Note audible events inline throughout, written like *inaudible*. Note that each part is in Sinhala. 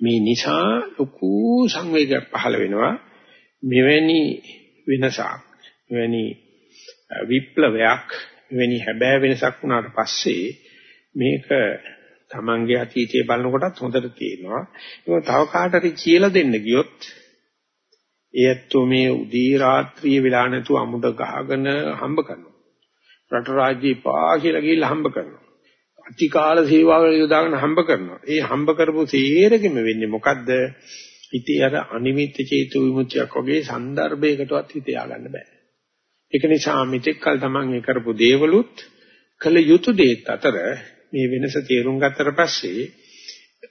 මේ නිසා ලොකු සංවේගයක් පහළ වෙනවා. මෙවැනි වෙනසක් මෙවැනි විප්ලවයක් මෙවැනි හැබෑ වෙනසක් වුණාට පස්සේ මේක තමන්ගේ අතීතය බලනකොටත් හොඳට තේරෙනවා. ඒක තව කාටරි කියලා දෙන්න ගියොත් ඒත්තු මේ උදී රාත්‍රියේ වෙලා නැතුව අමුඩ ගහගෙන හම්බ කරනවා. රට රාජ්‍ය පා කියලා ගිහිල්ලා හම්බ කරනවා. අතිකාල සේවාවල යොදාගෙන හම්බ කරනවා. ඒ හම්බ කරපු සේරගෙම වෙන්නේ මොකද්ද? ඉතින් අර අනිමිත්‍ය චේතු විමුක්තියක් වගේ સંદર્ભයකටවත් හිත ය아가න්න බෑ. ඒක නිසා මිත්‍යකල් තමන් ඒ කරපු දේවලුත් කල යුතු දේත් අතර මේ වෙනස තේරුම් ගත්තට පස්සේ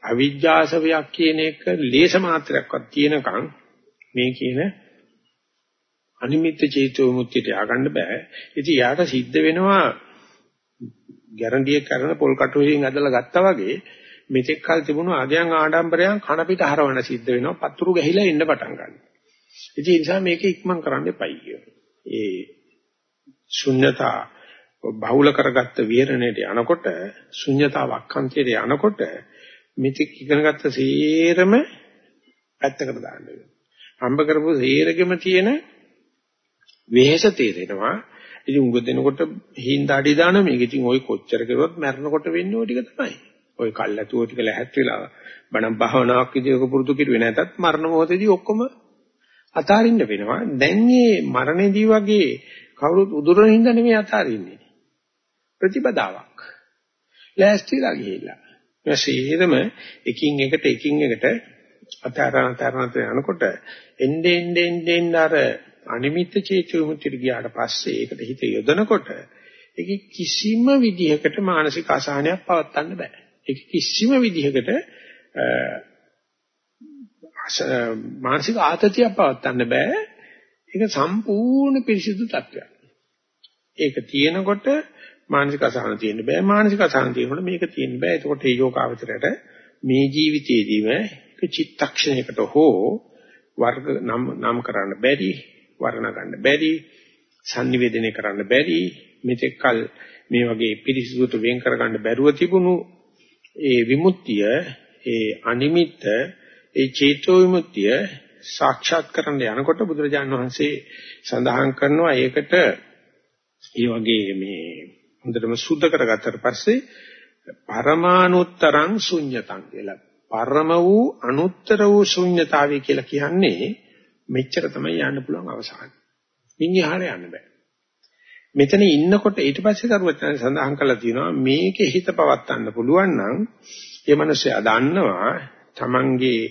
අවිජ්ජාසවයක් කියන එක ලේස මාත්‍රයක්වත් තියෙනකන් මේ කියන අනිමිත්‍ය චේතු විමුක්තියට ය아가න්න බෑ. ඉතින් යාට සිද්ධ වෙනවා ගැරන්ඩිය කරන පොල් කටු වලින් ඇදලා ගත්තා වගේ මෙතෙක් කල තිබුණු අගයන් ආඩම්බරයන් කන පිට හරවන්න සිද්ධ වෙනවා පතුරු ගහිලා එන්න පටන් ගන්නවා. ඉතින් ඒ නිසා මේක ඉක්මන් කරන්න එපයි කියනවා. ඒ ශුන්්‍යතා බහුල කරගත්ත විහරණයට යනකොට ශුන්්‍යතා වක්ඛන්තියට යනකොට මෙතෙක් ඉගෙනගත්ත සේරම පැත්තකට දාන්න වෙනවා. හම්බ කරපු සේරගෙම තියෙන වෙහෙස තේරෙනවා. ඉතින් උඟ දෙනකොට හිඳාඩි දාන මේක ඉතින් ওই කොච්චර කරුවත් මැරෙනකොට වෙන්නේ ওই ටික තමයි. ওই කල්ැතුව ටික ලැහත් වෙලා බණ භාවනාවක් විදිහක පුරුදු කිරුවේ නැතත් මරණ මොහොතේදී ඔක්කොම අතාරින්න වෙනවා. දැන් මේ මරණේදී වගේ කවුරුත් උදුරන හින්දා නෙමෙයි අතාරින්නේ. ප්‍රතිපදාවක්. ලෑස්තිලා ගිහිල්ලා. මේ සීරම එකින් එකට එකින් එකට අතාරන අතාරන යනකොට එන්නේ එන්නේ එන්නේ අර අනිමිත්ත චේතු විමුක්තියට ගියාට පස්සේ ඒකට හිත යොදනකොට ඒක කිසිම විදිහකට මානසික අසහනයක් පවත්වන්න බෑ. ඒක කිසිම විදිහකට මානසික ආතතියක් පවත්වන්න බෑ. ඒක සම්පූර්ණ පිරිසිදු තත්ත්වයක්. ඒක තියෙනකොට මානසික අසහන තියෙන්න බෑ. මානසික අසහන තියෙනකොට මේක තියෙන්න බෑ. එතකොට මේ යෝගාවචරයට මේ ජීවිතයේදීම චිත්තක්ෂණයකට හෝ වර්ග නම් නම් කරන්න බැරි වර්ණ ගන්න බැරි sannivedana කරන්න බැරි මෙතෙක්කල් මේ වගේ පිරිසිදුට වෙන් කරගන්න බැරුව තිබුණු ඒ විමුක්තිය ඒ අනිමිත්ත ඒ චේතෝ විමුක්තිය සාක්ෂාත් කරන්න යනකොට බුදුරජාණන් වහන්සේ සඳහන් කරනවා ඒකට ඒ වගේ මේ හොඳටම සුද්ධ කරගත්තට පස්සේ පරමානුත්තරං ශුන්්‍යතං කියලා. පරම වූ අනුත්තර වූ ශුන්්‍යතාවය කියලා කියන්නේ මෙච්චර තමයි යන්න පුළුවන් අවසානය. මින් එහාට යන්න බෑ. මෙතන ඉන්නකොට ඊට පස්සේ කරුවචන සඳහන් කළා තියෙනවා මේකේ හිත පවත්වන්න පුළුවන් නම් ඒ මනුස්සයා දන්නවා තමන්ගේ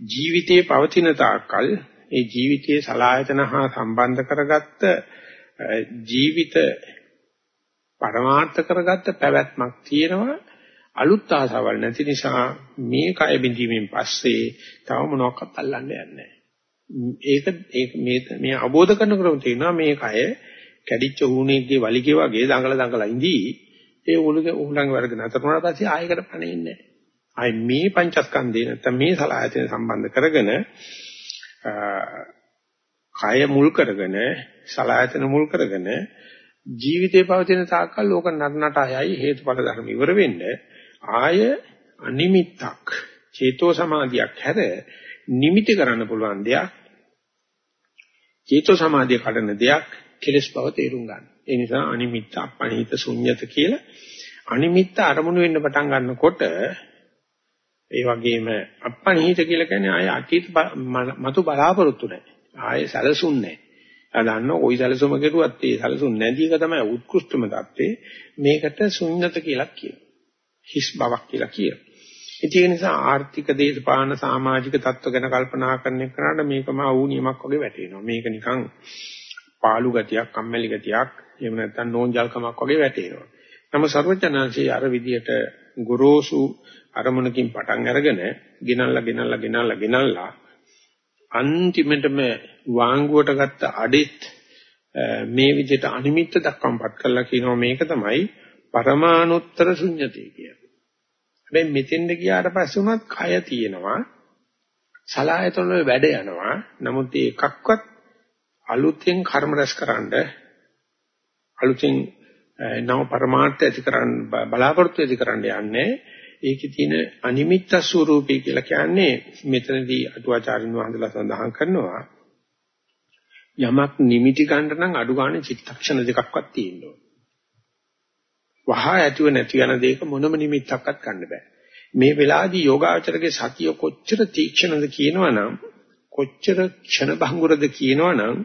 ජීවිතයේ පවතින තාක්කල් ඒ ජීවිතයේ සලායතන හා සම්බන්ධ කරගත්ත ජීවිත පරමාර්ථ කරගත්ත පැවැත්මක් තියෙනවා අලුත් ආසාවල් නැති නිසා මේ කය බිඳීමෙන් පස්සේ තව මොනවාක්වත් අල්ලන්න යන්නේ නැහැ. ඒක ඒක මේ මේ අවබෝධ කරනකොට තේරෙනවා මේ කය කැඩිච්ච ඌණේගේ වලිගේ වගේ දඟල දඟල ඉඳී. ඒ උලුගේ උහුලංග වර්ග නතර වුණාට පස්සේ ආයෙකට පණ ඉන්නේ ආයි මේ පංචස්කන්ධය නැත්නම් මේ සලආයතන සම්බන්ධ කරගෙන කය මුල් කරගෙන සලආයතන මුල් කරගෙන ජීවිතේ පවතින තාක්කල් ලෝක නරනට ආයයි හේතුඵල ධර්ම ඉවර වෙන්න. ආය අනිමිත්තක් චේතෝ සමාධියක් හැර නිමිති කරන්න පුළුවන් දෙයක් චේතෝ සමාධිය කඩන දෙයක් කෙලස් බව තේරුම් ගන්න. ඒ නිසා අනිමිත්ත අපනිහිත ශුන්්‍යත කියලා අනිමිත්ත අරමුණු වෙන්න පටන් ගන්නකොට ඒ වගේම අපනිහිත කියලා කියන්නේ ආය අතීත මතු බලාපොරොත්තු නැහැ. ආය සැලසුම් නැහැ. දන්න ওই සැලසුම කෙරුවත් ඒ සැලසුම් නැති එක තමයි උත්කෘෂ්ඨම தත්ත්වේ. මේකට ශුන්්‍යත කියලා කියනවා. හිස් බවක් කියලා කියනවා. ඒ නිසා ආර්ථික දේශපාලන සමාජික තත්ත්ව ගැන කල්පනා කරන එකට මේකම ආවුනියමක් වගේ වැටෙනවා. මේක නිකන් පාළු ගතියක්, කම්මැලි ගතියක්, එහෙම නැත්නම් නෝන්ජල්කමක් වගේ වැටෙනවා. නම සර්වඥාන්සේ අර විදියට ගොරෝසු අරමුණකින් පටන් අරගෙන ගෙනල්ලා ගෙනල්ලා ගෙනල්ලා ගෙනල්ලා අන්තිමටම වාංගුවට ගත්ත අඩෙත් මේ විදිහට අනිමිත්ත දක්වම්පත් කළා කියනවා මේක තමයි පරමානුත්තර ශුන්්‍යතේ කියන්නේ. හැබැයි මෙතෙන්ද ගියාට පස්සේ උනත් කය තියෙනවා. සලායතන වල වැඩ යනවා. නමුත් ඒ එකක්වත් අලුතෙන් කර්ම රැස්කරනද අලුතෙන් නව પરමාර්ථ ඇතිකරන බලාපොරොත්තු ඇතිකරන්න යන්නේ. ඒකේ තියෙන අනිමිත්ත ස්වરૂපය කියලා කියන්නේ මෙතනදී අටුවාචාරින් වහන්සේලා සඳහන් කරනවා. යමක් නිමිටි ගන්න නම් අඩු ගන්න චිත්තක්ෂණ දෙකක්වත් තියෙන්න ඕනේ. වහා ඇතිව නැති යන දෙයක මොනම නිමිත්තක්වත් ගන්න බෑ. මේ වෙලාවේදී යෝගාචරගේ සතිය කොච්චර තීක්ෂණද කියනවනම් කොච්චර ක්ෂණ භංගුරද කියනවනම්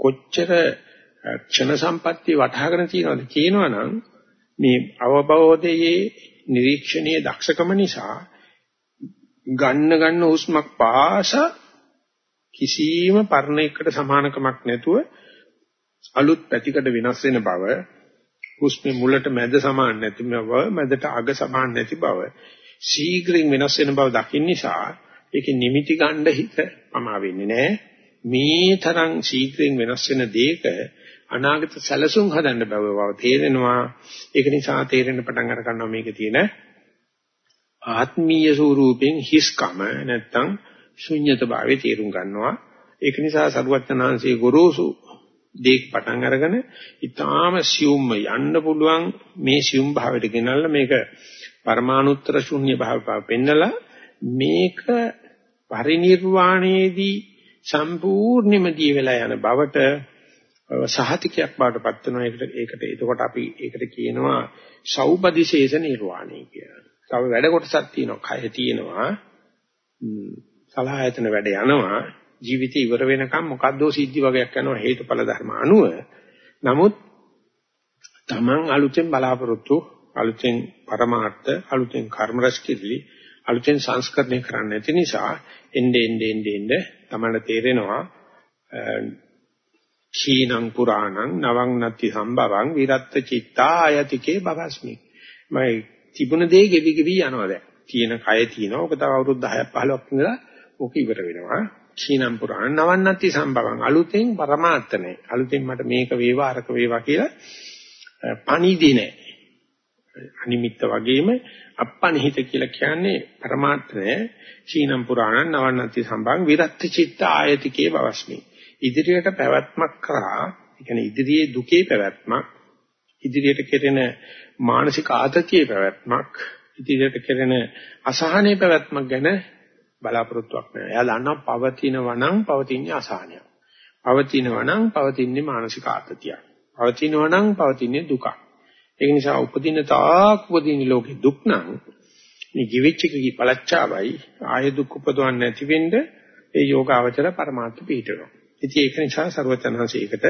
කොච්චර ක්ෂණ සම්පත්තිය වටහාගෙන තියනවද කියනවනම් මේ අවබෝධයේ නිරීක්ෂණයේ දක්ෂකම නිසා ගන්න ගන්න හුස්මක් පාස කිසියම් පරණයකට සමානකමක් නැතුව අලුත් පැතිකඩ වෙනස් වෙන බව හුස්මේ මුලට මැද සමාන නැති බව මැදට අග සමාන නැති බව ශීඝ්‍රයෙන් වෙනස් වෙන බව දකින්න නිසා ඒකේ නිමිති ගන්න හිත පමා වෙන්නේ නැහැ මේ තරම් ශීඝ්‍රයෙන් වෙනස් වෙන දෙයක අනාගත සැලසුම් හදන්න බව බව තේරෙනවා. ඒක නිසා තේරෙන්න පටන් අර ගන්නවා මේකේ තියෙන ආත්මීය ස්වරූපෙන් හිස්කම නැත්තම් ශුන්්‍යත භාවයේ තේරුම් ගන්නවා. ඒක නිසා සරුවචනාංශයේ ගොරෝසු දෙයක් පටන් අරගෙන ඊටාම සියුම්ම යන්න පුළුවන් මේ සියුම් භාවයට ගෙනල්ලා මේක පරමානුත්තර ශුන්‍ය භාවය පෙන්නලා මේක පරිණිර්වාණයේදී සම්පූර්ණයෙන්ම දී වෙලා යන බවට සහතිකයක් බවට පත් වෙනවා ඒකට ඒකට එතකොට අපි ඒකට කියනවා සෞපදිශේෂ නිර්වාණය කියලා. තව වැඩ කොටසක් තියෙනවා. කය තියෙනවා. සලආයතන වැඩ යනවා. ජීවිතය ඉවර වෙනකම් මොකද්දෝ සිද්ධි වගේක් යනවා හේතුඵල ධර්ම අනුව. නමුත් Taman අලුතෙන් බලාපොරොත්තු අලුතෙන් පරමාර්ථ අලුතෙන් කර්ම රැස් කිරලි අලුතෙන් සංස්කරණය කරන්න නැති නිසා එnde ende ende ende Taman තේරෙනවා ക്ഷീණං පුරාණං නවං නත්ති සම්භවං විරත්ත චිත්තා ආයතිකේ බවස්මි මම තිබුණ දේ ගෙවි ගෙවි යනවා දැන්. තියෙන කය තියෙනවා. ඔක තව අවුරුදු 10ක් 15ක් ඉඳලා ඕක ඉවර වෙනවා. ක්ෂීනම් පුරාණ නවන්නති සම්භවං අලුතෙන් પરමාර්ථනය අලුතෙන් මට මේක වේවා අරක වේවා කියලා පණිදී නෑ. අනිමිත්ත වගේම අපපනිහිත කියලා කියන්නේ પરමාර්ථනය ක්ෂීනම් පුරාණ නවන්නති සම්භවං විරත් චිත්ත ආයතිකේ බවස්මි ඉදිරියට පැවැත්මක් කරා කියන්නේ ඉදිරියේ දුකේ පැවැත්මක් ඉදිරියට කෙරෙන මානසික ආතතියේ පැවැත්මක් ඉදිරියට කෙරෙන අසහනයේ පැවැත්මක් ගැන බලාපොරොත්තුවක් නෑ. එයා දන්නා පවතිනවා නම් පවතින්නේ අසහනයක්. පවතිනවා නම් පවතින්නේ මානසික ආතතියක්. පවතිනවා නම් පවතින්නේ දුකක්. ඒ නිසා උපදින තාක් උපදින ලෝකේ දුක් නම් මේ ජීවිතකේ පළච්චාවයි ආය දුක් උපදවන්නේ නැති වෙන්න ඒ යෝගාවචර පරමාර්ථ පිහිටනවා. ඉතින් ඒක නිසා ਸਰවචනහසයකට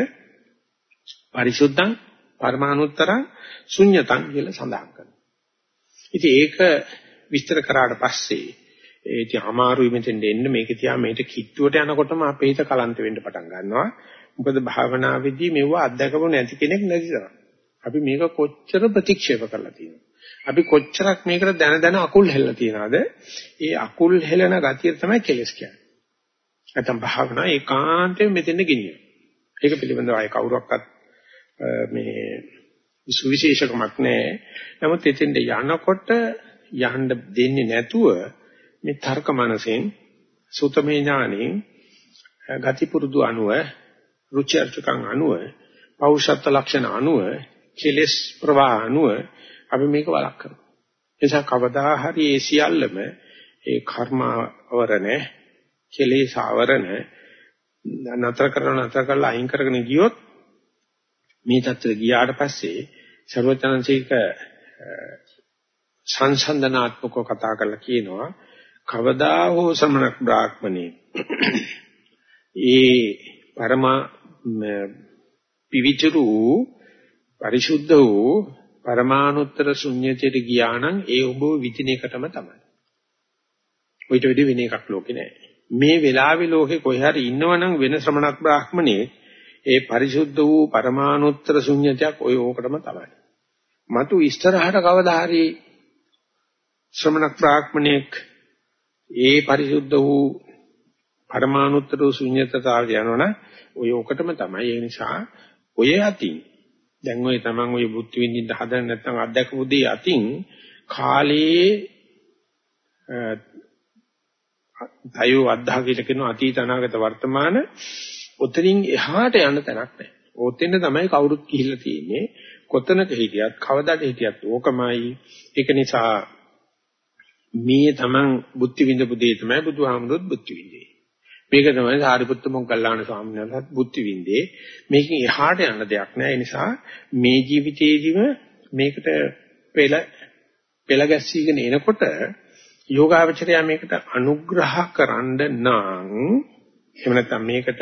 පරිසුද්ධං පරමානුත්තරං ශුඤ්‍යතං කියලා සඳහන් කරනවා. ඉතින් ඒක විස්තර කරාට පස්සේ ඒ ඉතින් අමාරුයි මෙතෙන් දෙන්න මේක තියා මේක කිට්ටුවට යනකොටම අපේ හිත කලන්ත වෙන්න පටන් ගන්නවා. මොකද භාවනාවේදී මෙව අත්දකපො නැති කෙනෙක් නැති තරම්. අපි මේක කොච්චර ප්‍රතික්ෂේප කරලා තියෙනවද? අපි කොච්චරක් මේකට දැන දැන අකුල් හෙල්ලලා තියනවද? ඒ අකුල් හෙලන ගතිය තමයි කෙලස් කියන්නේ. නැත්නම් භාවනා ඒකාන්තයෙන් මෙතෙන් ගෙනියන. ඒක පිළිබඳව අය කවුරක්වත් මේ සුවිශේෂකමක් නැහැ. නමුත් එතෙන්ට යනකොට යන්න දෙන්නේ නැතුව මේ තර්ක මනසෙන් සුතමේ ඥානෙන් ගති පුරුදු අනුව රුචි අරුචකම් අනුව පෞෂත්ව ලක්ෂණ අනුව කෙලස් ප්‍රවාහ අනුව අපි මේක වලක් කරනවා එනිසා කවදා හරි ඒ සියල්ලම ඒ කර්ම අවරණ කෙලෙස් අවරණ නතර කරන නතර කරලා අයින් කරගෙන ගියොත් මේ தත්ත්වෙ ගියාට පස්සේ ਸਰවචනංශික සංසන්දනාත්මකව කතා කරලා කියනවා කවදා හෝ සමනක් බ්‍රාහ්මණේ *clears throat* ඒ පරම පිවිතුරු පරිශුද්ධ වූ පරමානුත්තර ශුන්‍යතයට ගියා නම් ඒ ඔබ විචින එකටම තමයි. ඔයිට වෙඩි වෙන එකක් ලෝකේ නැහැ. මේ වෙලාවේ ලෝකේ කොහේ හරි ඉන්නවනම් වෙන ශ්‍රමණක් බ්‍රාහ්මණේ ඒ පරිශුද්ධ වූ පරමානුත්තර ශුන්‍යතයක් ඔය ඕකටම තමයි. මතු ඉස්තරහට කවදා හරි ශ්‍රමණක් බ්‍රාහ්මණෙක් ඒ පරිසුද්ධ වූ පරමානුත්තර ශුන්‍යතාවය යනවනම් ඔය ඔකටම තමයි ඒ නිසා ඔය අතින් දැන් ඔය තමන් ඔය බුද්ධ විඳින්න හදන නැත්නම් අධ්‍යක්ෂ බුද්ධි අතින් කාලේ අයෝ අද්ධා කියලා කියන අතීත අනාගත වර්තමාන ඔතනින් එහාට යන්න තැනක් නැහැ. ඔතෙන් තමයි කවුරුත් ගිහිල්ලා තියෙන්නේ. කොතනක හිටියත් කවදාද හිටියත් ඕකමයි. ඒක නිසා මේ තමන් බුද්ධි විඳපු දේ තමයි බුදුහාමුදුරුවෝ බුද්ධි විඳේ. මේක තමයි සාරිපුත්ත මොග්ගල්ලාන ස්වාමීන් වහන්සේත් බුද්ධි විඳේ. මේකෙන් එහාට යන දෙයක් නෑ. ඒ නිසා මේ ජීවිතේදීම මේකට පෙළ පෙළ ගැස්සීගෙන එනකොට යෝගාවචරය මේකට අනුග්‍රහ කරන්න නම් එහෙම නැත්නම් මේකට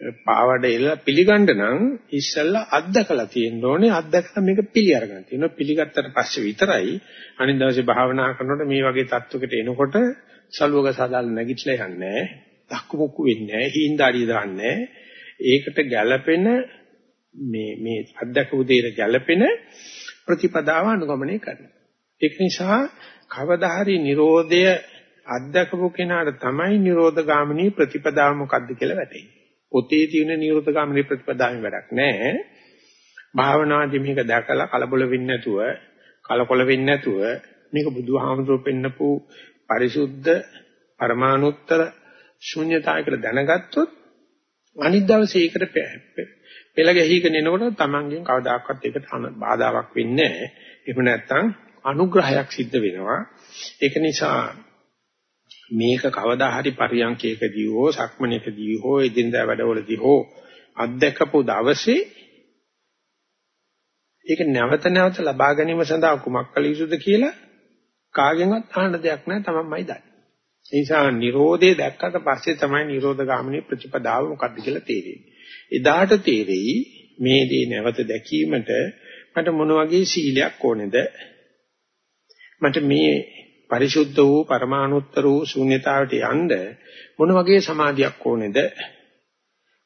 පාවඩ එල පිළිගන්න නම් ඉස්සෙල්ලා අත්දකලා තියෙන්න ඕනේ. අත්දකලා මේක පිළි අරගෙන තියෙනවා. පිළිගත්තට පස්සේ විතරයි අනිත් දවසේ භාවනා කරනකොට මේ වගේ තත්වයකට එනකොට සලුවක සදාල් නැගිටලා යන්නේ දක්කු මොක්කු වෙන්නේ නැහැ. හීන්දාඩිය දාන්නේ ඒකට ගැළපෙන මේ මේ අත්දකපු දෙයට ගැළපෙන ප්‍රතිපදාව අනුගමනය කරනවා. ඒක නිසා කවදා හරි Nirodhaය අත්දකපු කෙනාට තමයි Nirodha ගාමිනී ප්‍රතිපදාව මොකක්ද කියලා වැටෙන්නේ පොතේ තියෙන නිරෝධ ගාමිනී ප්‍රතිපදාවෙන් වැඩක් නැහැ. භාවනාදී මේක දැකලා කලබල වෙන්නේ නැතුව, කලකොල වෙන්නේ නැතුව මේක බුදුහාමුදුරුවෝ පෙන්නපු පරිසුද්ධ පරමානුත්තර ශුන්‍යතාවයකට දැනගත්තොත් අනිත් දවසේ ඒකට පෙළ ගැහිගෙන එනකොට තමන්ගෙන් කවදාකවත් ඒකට බාධාවක් වෙන්නේ නැහැ. එහෙම නැත්නම් අනුග්‍රහයක් සිද්ධ වෙනවා. ඒක නිසා මේක කවදා හරි පරියන්කේකදී හෝ සක්මණේකදී හෝ එදිනදා වැඩවලදී හෝ අත්දකපු දවසේ ඒක නැවත නැවත ලබා ගැනීම සඳහා කුමක් කළ යුතුද කියලා කාගෙන්වත් අහන්න දෙයක් නැහැ තමන්මයි දන්නේ. ඒ නිසා Nirodhe දැක්කට පස්සේ තමයි Nirodha ගාමිනී ප්‍රතිපදාව මොකක්ද කියලා තේරෙන්නේ. එදාට තේරෙයි මේ දේ නැවත දැකීමට මට මොන වගේ සීලයක් ඕනේද? මට මේ පරිසුද්ධ වූ පරමානුත්තර වූ ශූන්‍යතාවට යන්න මොන වගේ සමාධියක් ඕනේද?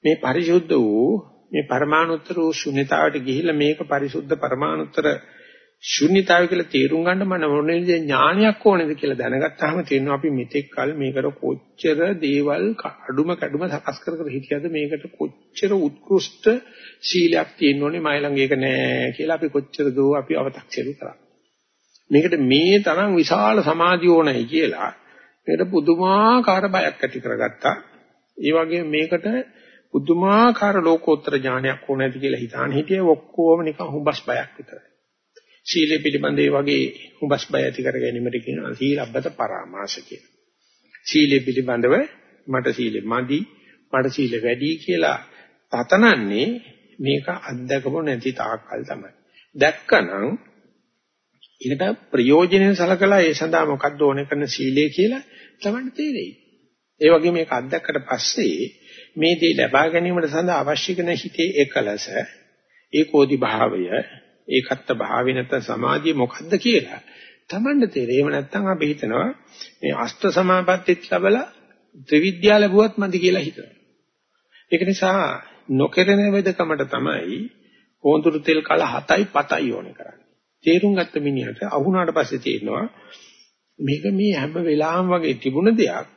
මේ පරිසුද්ධ වූ මේ පරමානුත්තර වූ ශූන්‍යතාවට ගිහිල්ලා මේක පරිසුද්ධ පරමානුත්තර ශූන්‍යතාවය කියලා තේරුම් ගන්න මන මොන විදිහේ ඥානයක් ඕනේද කියලා දැනගත්තාම තේරෙනවා අපි මෙතෙක් කල මේකට කොච්චර දේවල් අඩුම කැඩුම සකස් කර කර හිටියද මේකට කොච්චර උත්කෘෂ්ඨ ශීලයක් තියෙන්න ඕනේ මයි ළඟ ඒක නෑ කියලා අපි කොච්චර දෝ අපි අව탁සිරු කරා. මේකට මේ තරම් විශාල සමාධිය ඕනයි කියලා මේකට පුදුමාකාර බයක් ඇති කරගත්තා. ඒ වගේම මේකට පුදුමාකාර ලෝකෝත්තර ඥානයක් ඕන නැති කියලා හිතාන හිටියේ ඔක්කොම නිකන් හුඹස් බයක් විතරයි. සීලය පිළිබඳ ඒ වගේ හුඹස් බය ඇති කර ගැනීමට කියනවා සීලබ්බත පරාමාස කියලා. සීලය පිළිබඳව මට සීලෙ මදි මට සීල වැඩි කියලා පතනන්නේ මේක අත්දකපො නැති තාක්කල් තමයි. දැක්කනම් ඒකට ප්‍රයෝජනෙන් සලකලා ඒ සඳහා මොකක්ද ඕනේ කරන සීලය කියලා තමයි තේරෙයි. ඒ වගේම මේක අත්දැක්කට පස්සේ මේ දේ ලබා ගැනීමට සඳහා අවශ්‍ය කරන හිතේ එකලස, ඒකෝදි භාවය, ඒකත්ත භාවය නැත්නම් සමාධිය මොකක්ද කියලා තමන්ට තේරෙයි. එහෙම නැත්නම් අපි හිතනවා මේ අෂ්ට සමාපත්තිත් ලැබලා ත්‍රිවිද්‍යා ලැබුවත් මදි කියලා හිතනවා. ඒක නිසා නොකරන වෙදකමට තමයි පොන්තුරු තෙල් කල 7යි 7යි ඕනේ කරන්නේ. තේරුම් ගත්ත මිනිහට අහුණාට පස්සේ තේරෙනවා මේක මේ හැම වෙලාවම වගේ තිබුණ දෙයක්.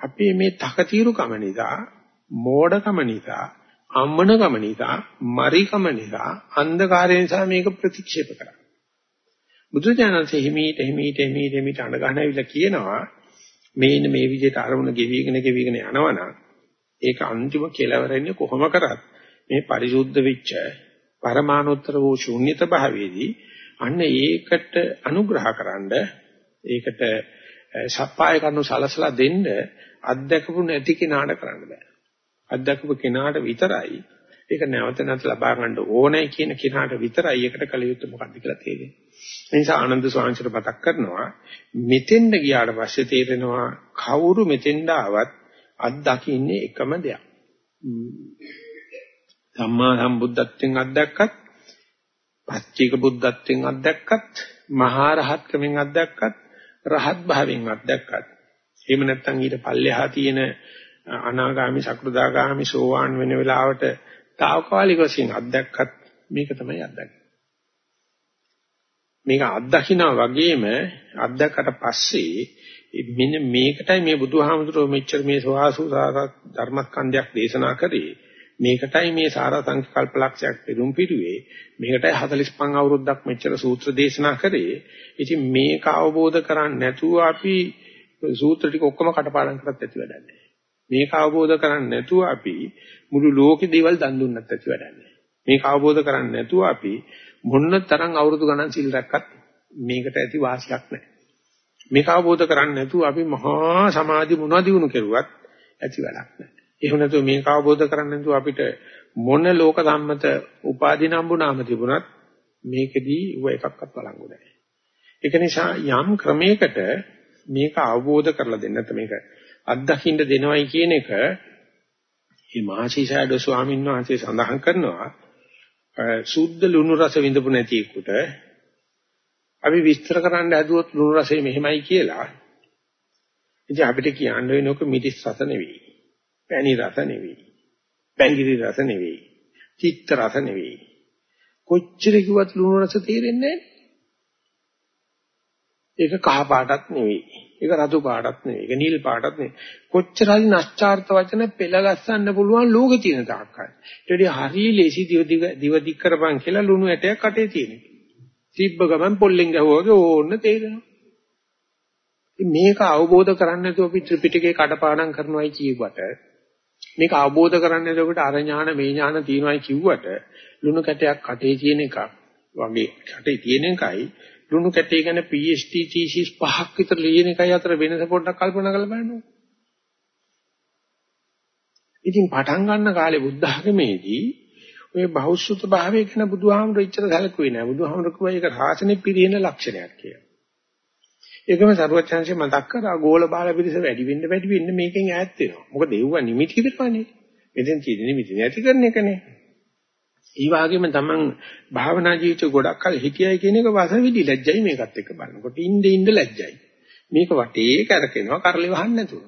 අපේ මේ තකතිරුකම නිසා මෝඩකම නිසා අම්මනකම නිසා මරිකම නිසා අන්ධකාරය නිසා මේක ප්‍රතික්ෂේප කරා බුදුජානන්සේ හිමීට හිමීට හිමීට හිමීට අඬ ගන්නවිලා කියනවා මේන මේ විදිහට අරමුණ ගෙවිගෙන ගෙවිගෙන යනවනම් ඒක අන්තිම කෙලවරන්නේ කොහොම කරත් මේ පරිසුද්ධ වෙච්ච පරමානුත්තර වූ ශූන්‍යත භාවයේදී අන්න ඒකට අනුග්‍රහකරනද ඒකට සප්පාය කරනු සලසලා දෙන්න අත්දකපු නැති කෙනාට කරන්න බෑ. අත්දකපු කෙනාට විතරයි ඒක නැවත නැවත ලබා ගන්න ඕනේ කියන කෙනාට විතරයි ඒකට කල යුත්තේ මොකක්ද කියලා තේරෙන්නේ. ඒ නිසා ආනන්ද ස්වාමීන්චර මතක් කරනවා මෙතෙන්ද ගියාට පස්සේ තේරෙනවා කවුරු මෙතෙන්ද ආවත් අත්දකින්නේ එකම දෙයක්. සම්මා සම්බුද්ධත්වයෙන් අත්දැක්කත් පච්චේක බුද්ධත්වයෙන් අත්දැක්කත් මහා රහත්කමෙන් අත්දැක්කත් රහත් භාවයෙන් අත්දැක්කත්. එහෙම නැත්නම් ඊට පල්ලෙහා තියෙන අනාගාමි සකෘදාගාමි සෝවාන් වෙන වෙලාවට తాවකාලික වශයෙන් අත්දැක්කත් මේක තමයි අත්දැකීම. මේක අත්දකිනා වගේම අත්දැකට පස්සේ මෙන්න මේකටයි මේ බුදුහාමුදුරුවෝ මෙච්චර මේ සවාසු ධර්මස්කන්ධයක් දේශනා කරේ. මේකටයි මේ සාරා සංකල්ප ලක්ෂයක් පෙරුම් පිටුවේ. මේකටයි 45 අවුරුද්දක් මෙච්චර සූත්‍ර දේශනා කරේ. ඉතින් මේක අවබෝධ කරන්නේ නැතුව අපි සූත්‍ර ටික ඔක්කොම කටපාඩම් කරත් ඇති වැඩක් නැහැ. මේක අවබෝධ කරන්නේ නැතුව අපි මුළු ලෝකේ දේවල් දන් දුන්නත් ඇති වැඩක් නැහැ. මේක අවබෝධ කරන්නේ නැතුව අපි මොන්න තරම් අවුරුදු ගණන් සිල් රැක්කත් මේකට ඇති වාසියක් නැහැ. මේක අවබෝධ කරන්නේ නැතුව අපි මහා සමාධි මොනවද දිනු කෙරුවත් ඇති වැඩක් නැහැ. එහෙම නැතුව මේක අවබෝධ කරන්නේ නැතුව අපිට මොන ලෝක සම්මත උපාධි නම්බු නාම තිබුණත් මේකෙදී ඌ එකක්වත් බලංගු නැහැ. ඒක නිසා යම් ක්‍රමයකට මේක අවබෝධ කරලා දෙන්න නැත්නම් මේක අත්දකින්න දෙනවයි කියන එක මේ මහසිසාරද ස්වාමීන් වහන්සේ සඳහන් කරනවා සුද්ධ ලුණු රස විඳපු නැති එකට අපි විස්තර කරන්න හදුවොත් ලුණු රසය මෙහෙමයි කියලා ඉතින් අපිට කියන්න වෙනක මිදිස් රස නෙවෙයි පැණි රස නෙවෙයි පැංගිරි රස නෙවෙයි චිත්ත රස නෙවෙයි කොච්චර කිව්වත් ලුණු රස තේරෙන්නේ ඒක කහ පාටක් නෙවෙයි ඒක රතු පාටක් නෙවෙයි. ඒක නිල් පාටක් නෙවෙයි. කොච්චර හරි නැස්චාර්ථ වචන පෙළ ගස්සන්න පුළුවන් ලෝකේ තියෙන තාක්කයි. ඊට වඩා හරි ලේසි දිව දිග දිව දික් කරපන් කියලා ලුණු ඇටයක් කටේ තියෙන. තිබ්බ ගමන් පොල්ලෙන් ගැහුවාගේ ඕන්න තේරෙනවා. මේක අවබෝධ කරන්නේ නැතුව අපි ත්‍රිපිටකේ කඩපාඩම් කරනවායි කියුවට මේක අවබෝධ කරන්නේ නැතුව අර ඥාන මේ ඥාන තියෙනවායි කිව්වට ලුණු කැටයක් කටේ තියෙන එකක් වගේ කටේ තියෙන එකයි ලුණු කැටේ ගැන PhD thesis පහක් විතර ලියන එකයි අතර වෙනස පොඩ්ඩක් කල්පනා කරලා බලන්න. ඉතින් පටන් ගන්න කාලේ බුද්ධ ධර්මයේදී ඔය බහුසුත භාවය කියන බුදුහාමුදුරු ඉච්චර සැලකුවේ නෑ. බුදුහාමුදුරු කිව්වා ඒක රාසනේ පිරින ලක්ෂණයක් කියලා. ඒකම සරුවචාන්සේ මතක් කරා ගෝල බාල පිරිස වැඩි වෙන්න වැඩි වෙන්න මේකෙන් ඈත් වෙනවා. මොකද ඒව නිමිති විතරනේ. මෙතෙන් තියෙන නිමිති නැති කරන එකනේ. ඒ වගේම තමන් භාවනා ජීවිත ගොඩක් කල හිටියයි කියන එක වසවිලි ලැජ්ජයි මේකත් එක්ක බලනකොට ඉnde ඉnde ලැජ්ජයි. මේක වටේ කරකිනවා කරලි වහන්න නැතුව.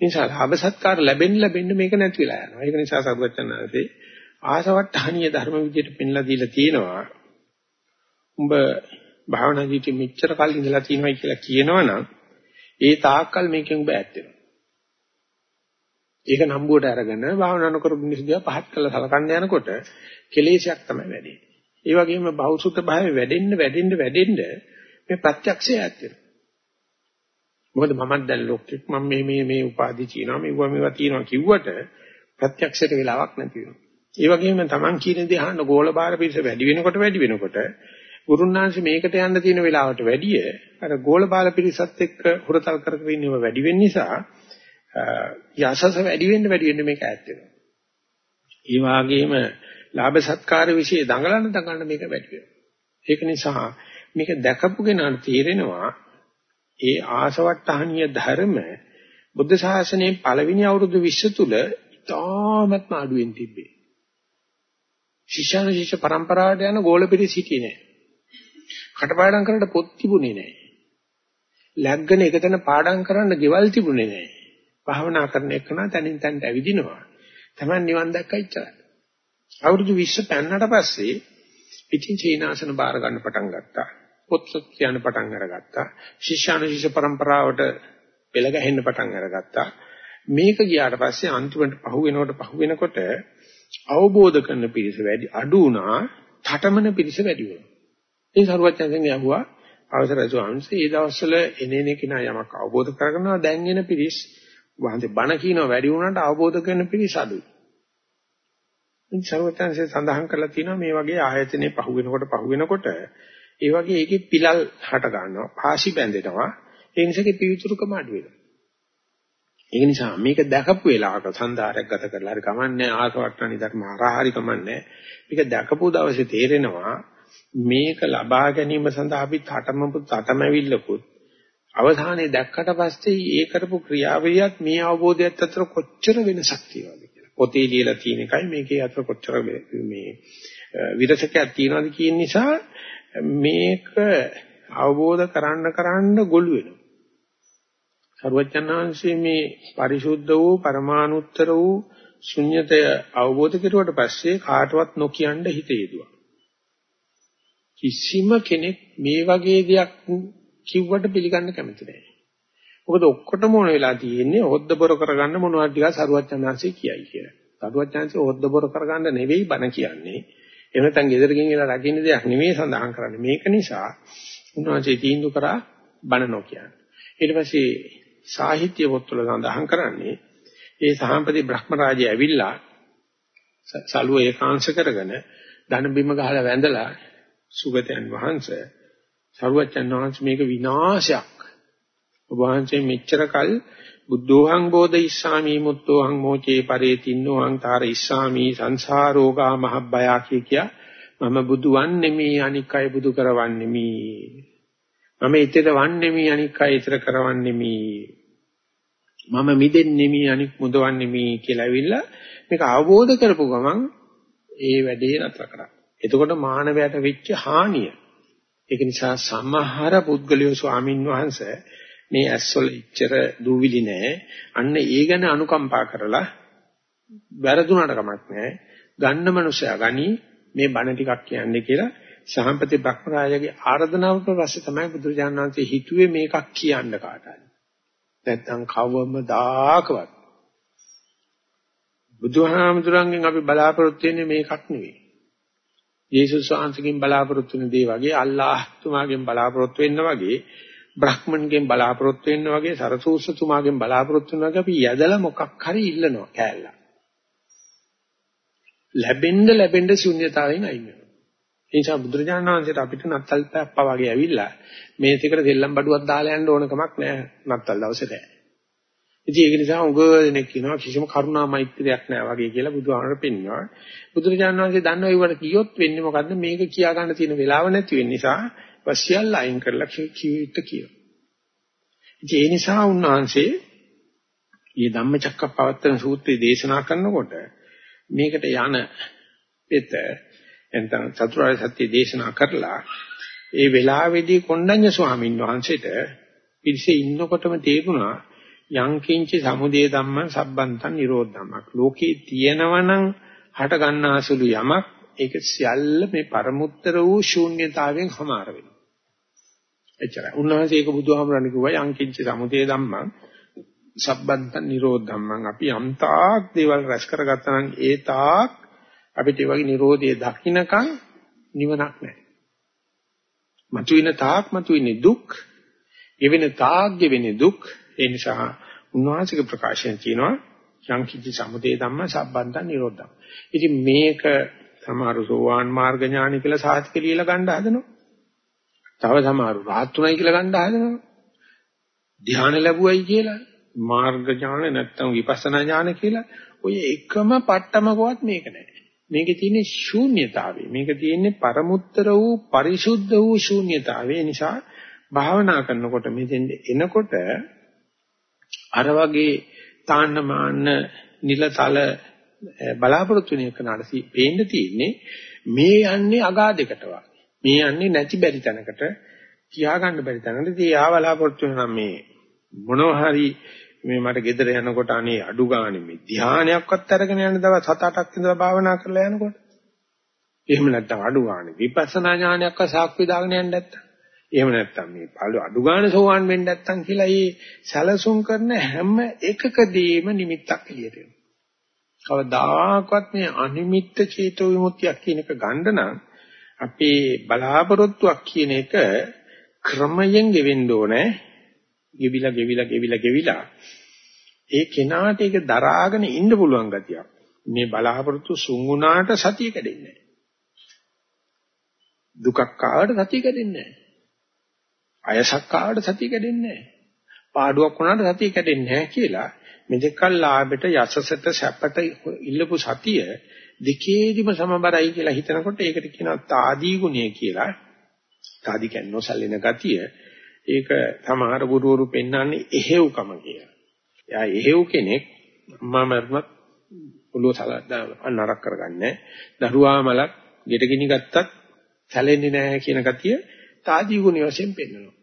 නිසා ලාභ සත්කාර ලැබෙන්න ලැබෙන්න මේක නැති වෙලා යනවා. ඒක නිසා සරුවචනාංශේ ආසවට්ටහනීය ධර්ම විදියට පෙන්ලා දීලා තියෙනවා. උඹ භාවනා ජීවිතෙ මෙච්චර කල් ඉඳලා තියෙනවා කියලා කියනවනම් ඒ තාක්කල් මේකෙන් උඹ ඈත් වෙනවා. ඒක නම්බුවට අරගෙන භාවනා නොකරපු මිනිස්සු දිහා පහත් කළා සලකන්න යනකොට කෙලෙසයක් තමයි වැඩි. ඒ වගේම බෞසුත භාවය වැඩෙන්න වැඩෙන්න වැඩෙන්න මේ ප්‍රත්‍යක්ෂය ඇත්තේ. මොකද මමත් දැන් ලෝකෙක් මම මේ මේ මේ උපාදි තියනවා මේවා මේවා තියනවා කිව්වට ප්‍රත්‍යක්ෂයට වෙලාවක් නැති වෙනවා. ඒ වගේම Taman කියන දේ අහන්න ගෝල බාර පිළිස වැඩි වෙනකොට වැඩි වෙනකොට ගුරුන්නාංශ මේකට යන්න තියෙන වෙලාවට වැඩිය අර ගෝලපාල පිරිසත් එක්ක හුරතල් කර කර ඉන්නව වැඩි වෙන නිසා යසස වැඩි වෙන්න වැඩි වෙන්න මේක ඈත් වෙනවා. ඒ වගේම ලාභ සත්කාර વિશે දඟලන දඟලන මේක වැඩි වෙනවා. ඒක නිසා මේක දැකපු කෙනාට තේරෙනවා ඒ ආසවට්ටහනීය ධර්ම බුද්ධ ශාසනයේ පළවෙනි අවුරුදු 20 තුල ඉතාමත්ම අඩුවෙන් තිබේ. ශිෂ්‍යන ශිෂ්‍ය පරම්පරාවට යන ගෝලපිරි සිටියේ නෑ. කටපාඩම් කරන්න පොත් තිබුණේ නැහැ. ලැග්ගන එකතන පාඩම් කරන්න ගෙවල් තිබුණේ නැහැ. භාවනා කරන එකන තනින් තනට ඇවිදිනවා. Taman නිවන් දැක්කා ඉච්චරයි. අවුරුදු 20 පෑන්නට පස්සේ ඉතින් චීනාසන බාර ගන්න පටන් ගත්තා. පොත්සත් කියන පටන් අරගත්තා. ශිෂ්‍යානුශිෂ්‍ය પરම්පරාවට පෙළ ගැහෙන්න පටන් අරගත්තා. මේක ගියාට පස්සේ අන්තිමට පහු වෙනකොට පහු වෙනකොට අවබෝධ කරන පිරිස වැඩි අඩු වුණා. ඨටමන පිරිස වැඩි වුණා. ඒ සරුවචනයෙන් යහුවා අවසරයි ස්වාමීන් වහන්සේ මේ දවස්වල එනේන කෙනා යමක් අවබෝධ කරගන්නවා දැන් එන පිරිස් වහන්සේ බණ කියනවා වැඩි වුණාට අවබෝධ කරන පිරිස අඩුයි. ඉතින් සර්වඥාන්සේ සඳහන් කරලා තියෙනවා මේ වගේ ආයතනේ පහු වෙනකොට පහු වෙනකොට ඒ වගේ ඒකේ පිලල් හට ගන්නවා, පාසි බැඳෙනවා. ඒ නිසාගේ පිවිතුරුකම අඩු වෙනවා. ඒ නිසා මේක දැකපු වෙලාවක සඳහාරයක් ගත කරලා හරි කමන්නේ ආසවට්ටනි ධර්ම ආහාරි කමන්නේ. මේක දැකපු දවසේ තේරෙනවා මේක ලබා ගැනීම සඳහා අපි තටමපු තටමැවිල්ලකුත් අවධානයේ දැක්කට පස්සේ ඒ කරපු ක්‍රියාවලියත් මේ අවබෝධයත් අතර කොච්චර වෙනසක් තියෙනවද කියලා. පොතේ ලියලා තියෙන එකයි මේකේ අතර කොච්චර මේ විරසකයක් තියෙනවද කියන නිසා මේක අවබෝධ කරන්න කරන්න ගොළු වෙනවා. සර්වඥාන්සේ මේ පරිශුද්ධ වූ පරමානුත්තර වූ ශුන්්‍යතය අවබෝධ කරුවට පස්සේ කාටවත් නොකියන්න හිත යෙදුවා. කිසිම කෙනෙක් මේ වගේ දෙයක් කිව්වට පිළිගන්න කැමති නැහැ. මොකද ඔක්කොටම ඕන වෙලා තියෙන්නේ හොද්ද බොර කරගන්න මොනවද ටිකක් සරුවච්චන්හන්සේ කියයි කියලා. සරුවච්චන්හන්සේ හොද්ද බොර කරගන්න නෙවෙයි බණ කියන්නේ. එහෙම නැත්නම් ගෙදරකින් එලා රකින්න දෙයක් නෙවෙයි සඳහන් කරන්නේ. මේක නිසා උන්වහන්සේ තීන්දුව කරා බණ නොකියන්න. ඊට පස්සේ සාහිත්‍ය පොත්වල සඳහන් කරන්නේ ඒ සහම්පති බ්‍රහ්මරාජය ඇවිල්ලා සලුව ඒකාංශ කරගෙන ධන බිම ගහලා වැඳලා සුගතයන් වහන්සේ සරුවච්චන් වහන්සේ මේක විනාශයක්. ඔබ වහන්සේ මෙච්චර කල් බුද්ධෝහං බෝධ ඉස්සාමි මුත්තෝහං මෝචේ පරේතින්නෝහං තාර ඉස්සාමි සංසාරෝගා මහබ්බයා කිය කියා මම බුදු වන්නේ මේ අනික් අය බුදු කරවන්නේ මේ මම ඊතර වන්නේ මේ අනික් අය ඊතර කරවන්නේ මේ මම මිදෙන්නේ මේ අනික් මුදවන්නේ මේ කියලා ඇවිල්ලා මේක අවබෝධ කරපු ගමන් ඒ වැඩේ නතර කරා. එතකොට මානවයට වෙච්ච හානිය. ඒක නිසා සමහර පුද්ගලයෝ ස්වාමින් වහන්සේ මේ ඇස්වල ඉච්චර දූවිලි නෑ. අන්න ඒ ගැන අනුකම්පා කරලා වැරදුනට කමක් නෑ. ගන්න මනුස්සයා ගනි මේ බණ ටිකක් කියන්නේ කියලා සහම්පති බ්‍රහ්මරාජගේ ආරාධනාවක පස්සේ තමයි බුදුරජාණන් වහන්සේ හිතුවේ මේකක් කියන්න කාටද. නැත්නම් කවමදාකවත් බුදුහාමුදුරන්ගෙන් අපි බලාපොරොත්තු වෙන්නේ මේකක් නෙවෙයි. යේසුස් වහන්සේගෙන් බලාපොරොත්තු වෙන දේ වගේ අල්ලාහ් තුමාගෙන් බලාපොරොත්තු වෙන්න වගේ බ්‍රහ්මන්ගෙන් බලාපොරොත්තු වෙන්න වගේ සරසූස තුමාගෙන් බලාපොරොත්තු වෙන වගේ අපි යදලා මොකක් හරි ඉල්ලනවා කෑල්ලා. ලැබෙන්න ලැබෙන්න ශුන්‍යතාවයෙන් අයින් වෙනවා. ඒ නිසා බුදුරජාණන් වහන්සේට අපිට නත්තල් පැප්පා වගේ ඇවිල්ලා මේ දෙකට දෙල්ලම් බඩුවක් දාලා යන්න ඕන කමක් නැහැ නත්තල් දවසේ දැන්. ඉතින් ඒක නිසා උග දෙනෙක් කියනවා කිසිම කරුණා මෛත්‍රියක් නැහැ වගේ කියලා බුදුහාමර පෙන්වනවා. බුදුරජාණන් වහන්සේ දන්නවා ඒවට කියොත් වෙන්නේ මොකද්ද මේක කියා ගන්න තියෙන වෙලාව නැති වෙන නිසා වසියල් අයින් කරලා කිවිට කියනවා. ඉතින් ඒ නිසා උන්වහන්සේ මේ ධම්මචක්කප්පවත්තන සූත්‍රය දේශනා කරනකොට මේකට යන පෙත එතන චතුරාර්ය සත්‍ය දේශනා කරලා ඒ වෙලාවේදී කොණ්ඩඤ්ඤ ස්වාමීන් වහන්සේට පිරිසේ ඉන්නකොටම තේරුණා යංකින්ච සමුදය ධම්මං සබ්බන්තං නිරෝධ ධම්මක් ලෝකේ තියෙනවනම් හට ගන්නාසුළු යමක් ඒක සියල්ල මේ පරමුත්තර වූ ශූන්‍යතාවයෙන් හමාර වෙනවා එච්චරයි උන්වහන්සේ ඒක බුදුහාමරණ කිව්වා යංකින්ච සමුදය ධම්මං සබ්බන්තං නිරෝධ ධම්මං අපි යම්තාක් දේවල් රැස් කරගත්තා නම් ඒ තාක් අපිට ඒ වගේ Nirodhe දකින්නකම් නිවනක් නැහැ. මතුවෙන තාක් මතුවෙන්නේ දුක්, ගෙවෙන තාක් ගෙවෙන්නේ දුක්. ඒ නිසා උන්වහන්සේගේ ප්‍රකාශයෙන් කියනවා සංකිච්ච සමුදය ධම්ම සම්බන්ධ නිරෝධම්. ඉතින් මේක සමහරු සෝවාන් මාර්ග ඥානි කියලා සාහිත්‍ය කියලා ගන්න හදනවා. තව සමහරු රාහත්ුණයි කියලා ගන්න හදනවා. ධ්‍යාන ලැබුවයි කියලා මාර්ග ඥාන නැත්තම් විපස්සනා ඥාන කියලා ඔය එකම පට්ටමකවත් මේක නැහැ. මේකේ තියෙන්නේ ශූන්‍යතාවය. මේක තියෙන්නේ පරමුත්තර වූ පරිසුද්ධ වූ ශූන්‍යතාවය. නිසා භාවනා කරනකොට මෙතෙන් එනකොට අර වගේ තාන්නමාන නිලතල බලාපොරොත්තු වෙන එකනට පේන්න තියෙන්නේ මේ යන්නේ අගාධයකට මේ යන්නේ නැති බැරි තැනකට කියා ගන්න බැරි තැනකට. ඉතින් ආ බලාපොරොත්තු වෙනා මේ මොනවා හරි මේ මට ගෙදර යනකොට අනේ අඩු ගානේ මේ ධානයක්වත් අරගෙන යන දවස් 7-8ක් ඉඳලා භාවනා කරලා යනකොට. එහෙම නැත්නම් අඩු ගානේ විපස්සනා ඥානයක්වත් සාක්ෂි දාගෙන යන්න නැත්තම්. එහෙම නැත්නම් මේ පළු අඩු ගානේ සෝවන් වෙන්න නැත්තම් කියලා මේ සැලසුම් කරන හැම එකකදීම නිමිත්තක් එළියට එනවා. කවදාකවත් මේ අනිමිත්ත චේතෝ විමුක්තියක් කියන එක ගන්න නම් අපේ බලාපොරොත්තුවක් කියන එක ක්‍රමයෙන් ගෙවෙන්න ඕනේ. ගෙවිලා ගෙවිලා ගෙවිලා ගෙවිලා ඒ කෙනාට ඒක දරාගෙන ඉන්න පුළුවන් ගතියක්. මේ බලාපොරොත්තු සුන් වුණාට සතිය කැඩෙන්නේ නැහැ. දුකක් ආවට සතිය කැඩෙන්නේ නැහැ. අයසක් ආවට සතිය කැඩෙන්නේ නැහැ. පාඩුවක් වුණාට සතිය කැඩෙන්නේ නැහැ කියලා මෙදකල් ලාභයට යසසට සැපට ඉල්ලපු සතිය දෙකේදිම සමබරයි කියලා හිතනකොට ඒකට කියනවා తాදී ගුණය කියලා. తాදී කියන්නේ නොසැලෙන ගතිය. ඒක සමහර ගුරුවරු පෙන්වන්නේ එහෙව්කම කියලා. එයා එහෙව් කෙනෙක් මමරණත් ඔළුව සලදා නරක කරගන්නේ. දරුවා මලක් ගෙට ගිනි ගත්තත් සැලෙන්නේ නැහැ කියන ගතිය තාදී ගුණ වශයෙන් පෙන්වනවා.